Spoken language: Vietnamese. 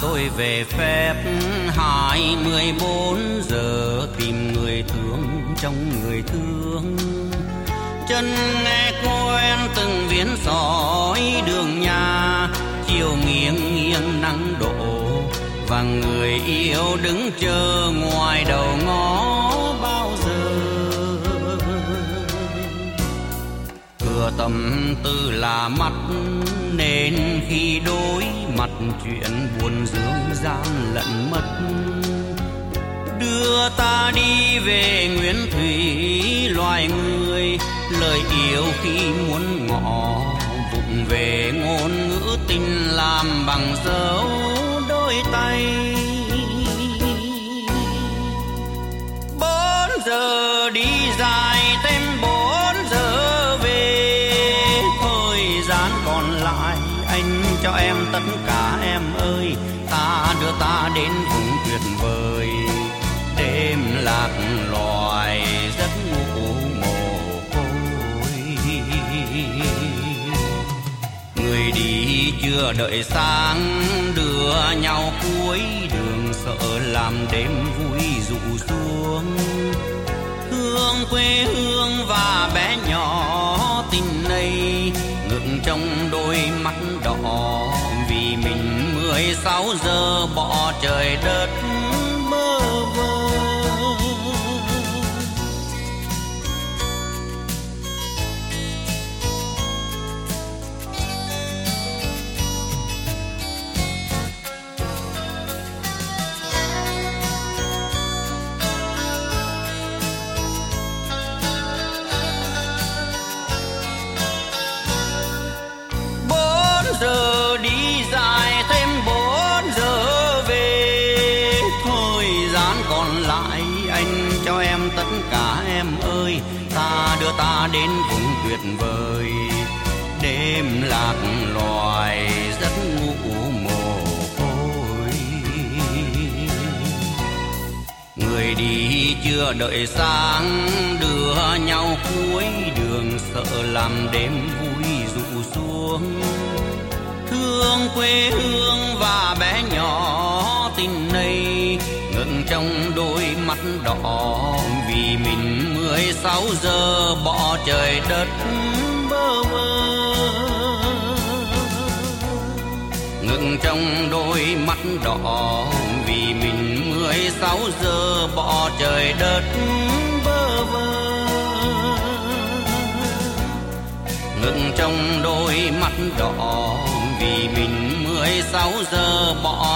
tôi về phép hai mươi bốn giờ tìm người thương trong người thương. Chân nghe quen từng viên sỏi đường nhà, chiều nghiêng nghiêng nắng đổ, và người yêu đứng chờ ngoài đầu ngõ bao giờ. Cửa tâm tư là mắt nên khi đối mặt chuyện buồn dương gian lận mất. Đưa ta đi về nguyên thủy, loài người lời yêu khi muốn ngỏ vụng về ngôn ngữ tình làm bằng dấu đôi tay. Bốn giờ đi dài, thêm bốn giờ về. Thời gian còn lại, anh cho em tất em ơi, ta đưa ta đến vùng tuyệt vời. Đêm lạc loài giấc ngủ mồ côi. Người đi chưa đợi sáng, đưa nhau cuối đường, sợ làm đêm vui rụ xuống. Hương quê hương và bé nhỏ tình này ngượng trong đôi mắt đỏ 16 giờ bỏ trời đất. Ta đến vùng tuyệt vời. Đêm lạc loài giấc ngủ mồ côi. Người đi chưa đợi sáng, đưa nhau cuối đường, sợ làm đêm vui rụ xuống. Thương quê hương và bé nhỏ tình này ngừng trong đôi mắt đỏ vì mình mười sáu giờ, bỏ trời đất bơ vơ. Ngừng trong đôi mắt đỏ, vì mình mười sáu giờ, bỏ trời đất bơ vơ. Ngừng trong đôi mắt đỏ, vì mình mười sáu giờ, bỏ